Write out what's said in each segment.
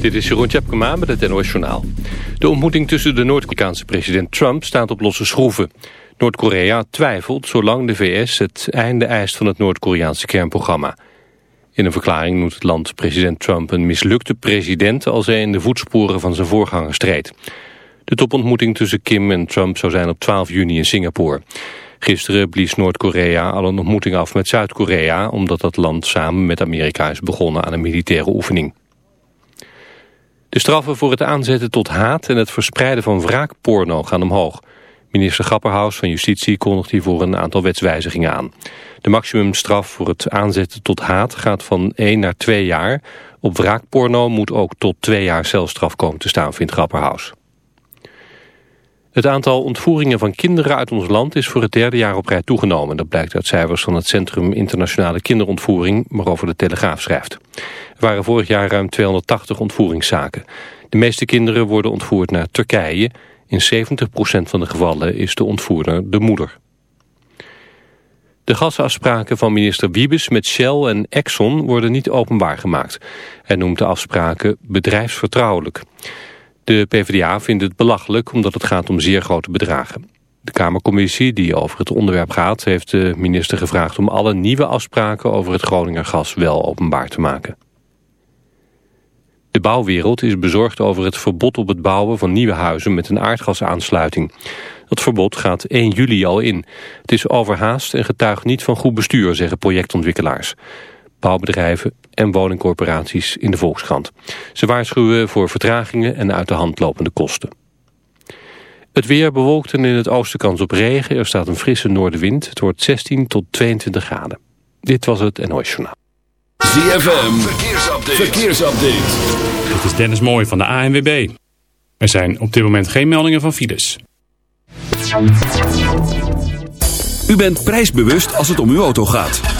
Dit is Jeroen Tjepkema met het NOS Journaal. De ontmoeting tussen de Noord-Koreaanse president Trump staat op losse schroeven. Noord-Korea twijfelt zolang de VS het einde eist van het Noord-Koreaanse kernprogramma. In een verklaring noemt het land president Trump een mislukte president... als hij in de voetsporen van zijn voorganger streed. De topontmoeting tussen Kim en Trump zou zijn op 12 juni in Singapore. Gisteren blies Noord-Korea al een ontmoeting af met Zuid-Korea... omdat dat land samen met Amerika is begonnen aan een militaire oefening. De straffen voor het aanzetten tot haat en het verspreiden van wraakporno gaan omhoog. Minister Grapperhaus van Justitie kondigt hiervoor een aantal wetswijzigingen aan. De maximumstraf voor het aanzetten tot haat gaat van 1 naar 2 jaar. Op wraakporno moet ook tot 2 jaar celstraf komen te staan, vindt Grapperhaus. Het aantal ontvoeringen van kinderen uit ons land is voor het derde jaar op rij toegenomen. Dat blijkt uit cijfers van het Centrum Internationale Kinderontvoering, waarover de Telegraaf schrijft. Er waren vorig jaar ruim 280 ontvoeringszaken. De meeste kinderen worden ontvoerd naar Turkije. In 70% van de gevallen is de ontvoerder de moeder. De gasafspraken van minister Wiebes met Shell en Exxon worden niet openbaar gemaakt. Hij noemt de afspraken bedrijfsvertrouwelijk. De PvdA vindt het belachelijk omdat het gaat om zeer grote bedragen. De Kamercommissie die over het onderwerp gaat... heeft de minister gevraagd om alle nieuwe afspraken over het Groninger gas wel openbaar te maken. De bouwwereld is bezorgd over het verbod op het bouwen van nieuwe huizen met een aardgasaansluiting. Dat verbod gaat 1 juli al in. Het is overhaast en getuigt niet van goed bestuur, zeggen projectontwikkelaars bouwbedrijven en woningcorporaties in de Volkskrant. Ze waarschuwen voor vertragingen en uit de hand lopende kosten. Het weer bewolkt en in het oosten kans op regen. Er staat een frisse noordenwind. Het wordt 16 tot 22 graden. Dit was het NOS Journaal. ZFM, verkeersupdate. verkeersupdate. Dit is Dennis Mooij van de ANWB. Er zijn op dit moment geen meldingen van files. U bent prijsbewust als het om uw auto gaat.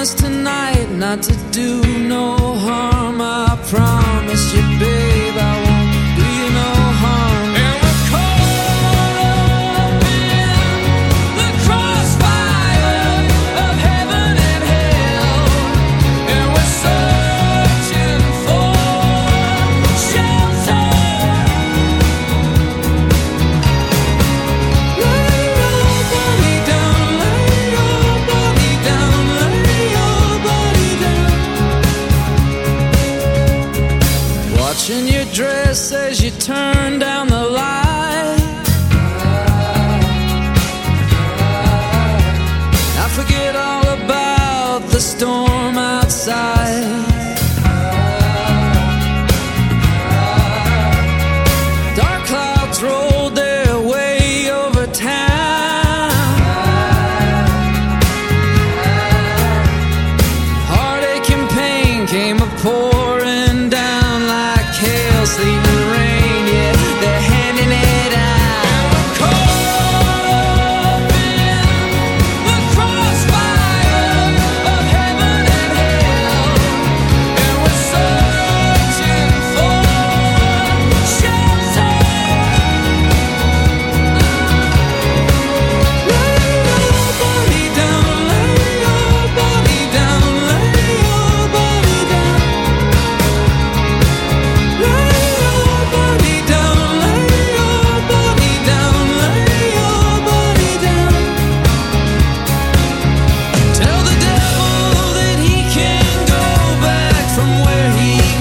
promise tonight not to do no harm. I promise you, babe. I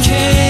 came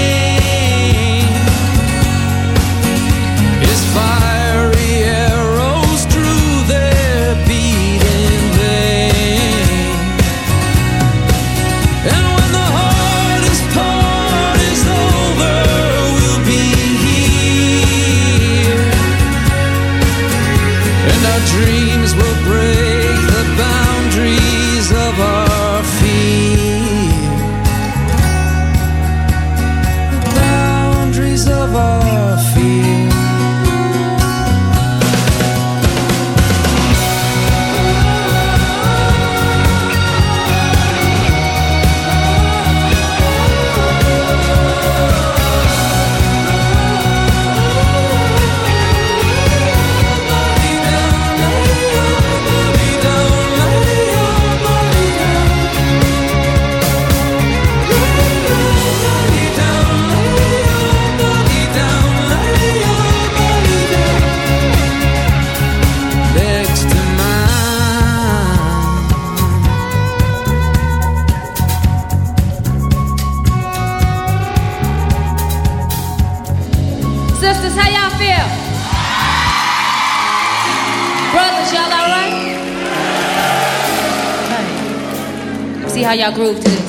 how y'all groove to.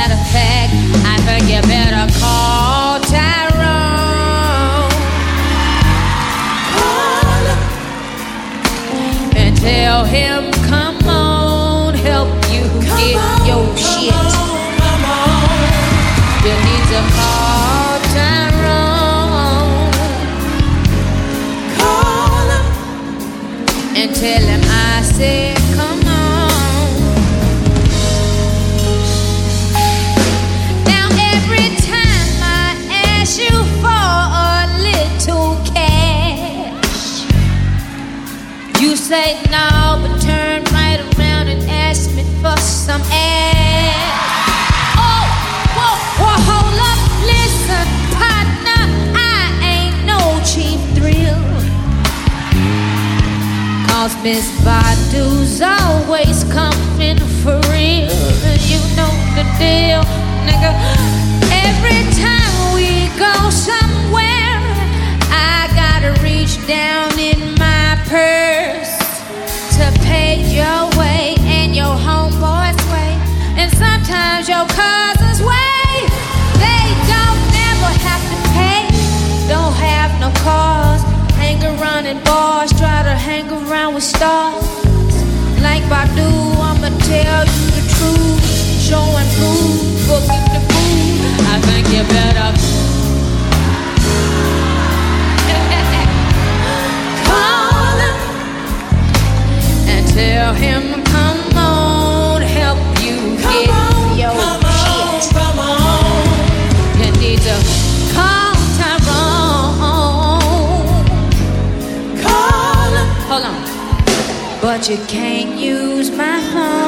I think you better call Tyrone. And tell him, deal, nigga. Every time we go somewhere, I gotta reach down in my purse to pay your way and your homeboy's way. And sometimes your cousin's way. They don't never have to pay, don't have no cause. Hang around in bars, try to hang around with stars. Like Badu, I'ma tell you the truth. Show and prove, forget the food. I think you better call him and tell him, come on, help you get your shit. You need to call Tyrone. Call him. Hold on. But you can't use my phone.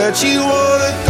that you wanna go?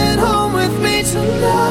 love.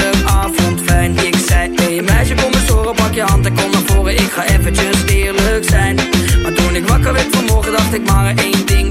je hand naar voren. Ik ga eventjes eerlijk zijn. Maar toen ik wakker werd vanmorgen dacht ik maar één ding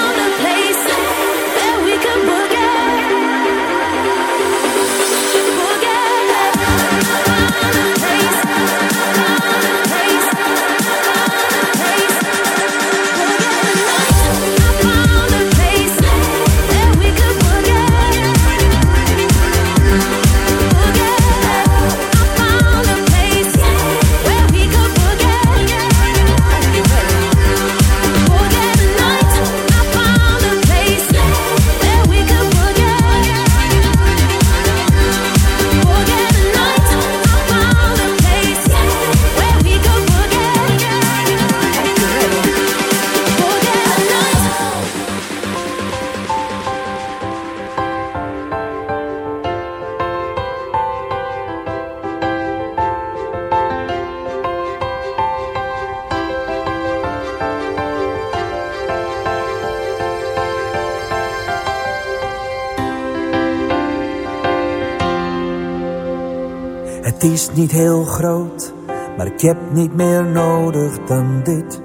Het is niet heel groot, maar ik heb niet meer nodig dan dit,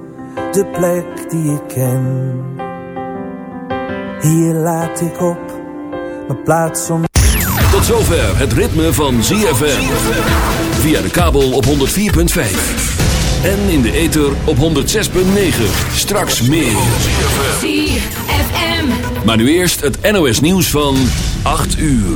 de plek die ik ken. Hier laat ik op, mijn plaats om... Tot zover het ritme van ZFM. Via de kabel op 104.5. En in de ether op 106.9. Straks meer. ZFM. Maar nu eerst het NOS nieuws van 8 uur.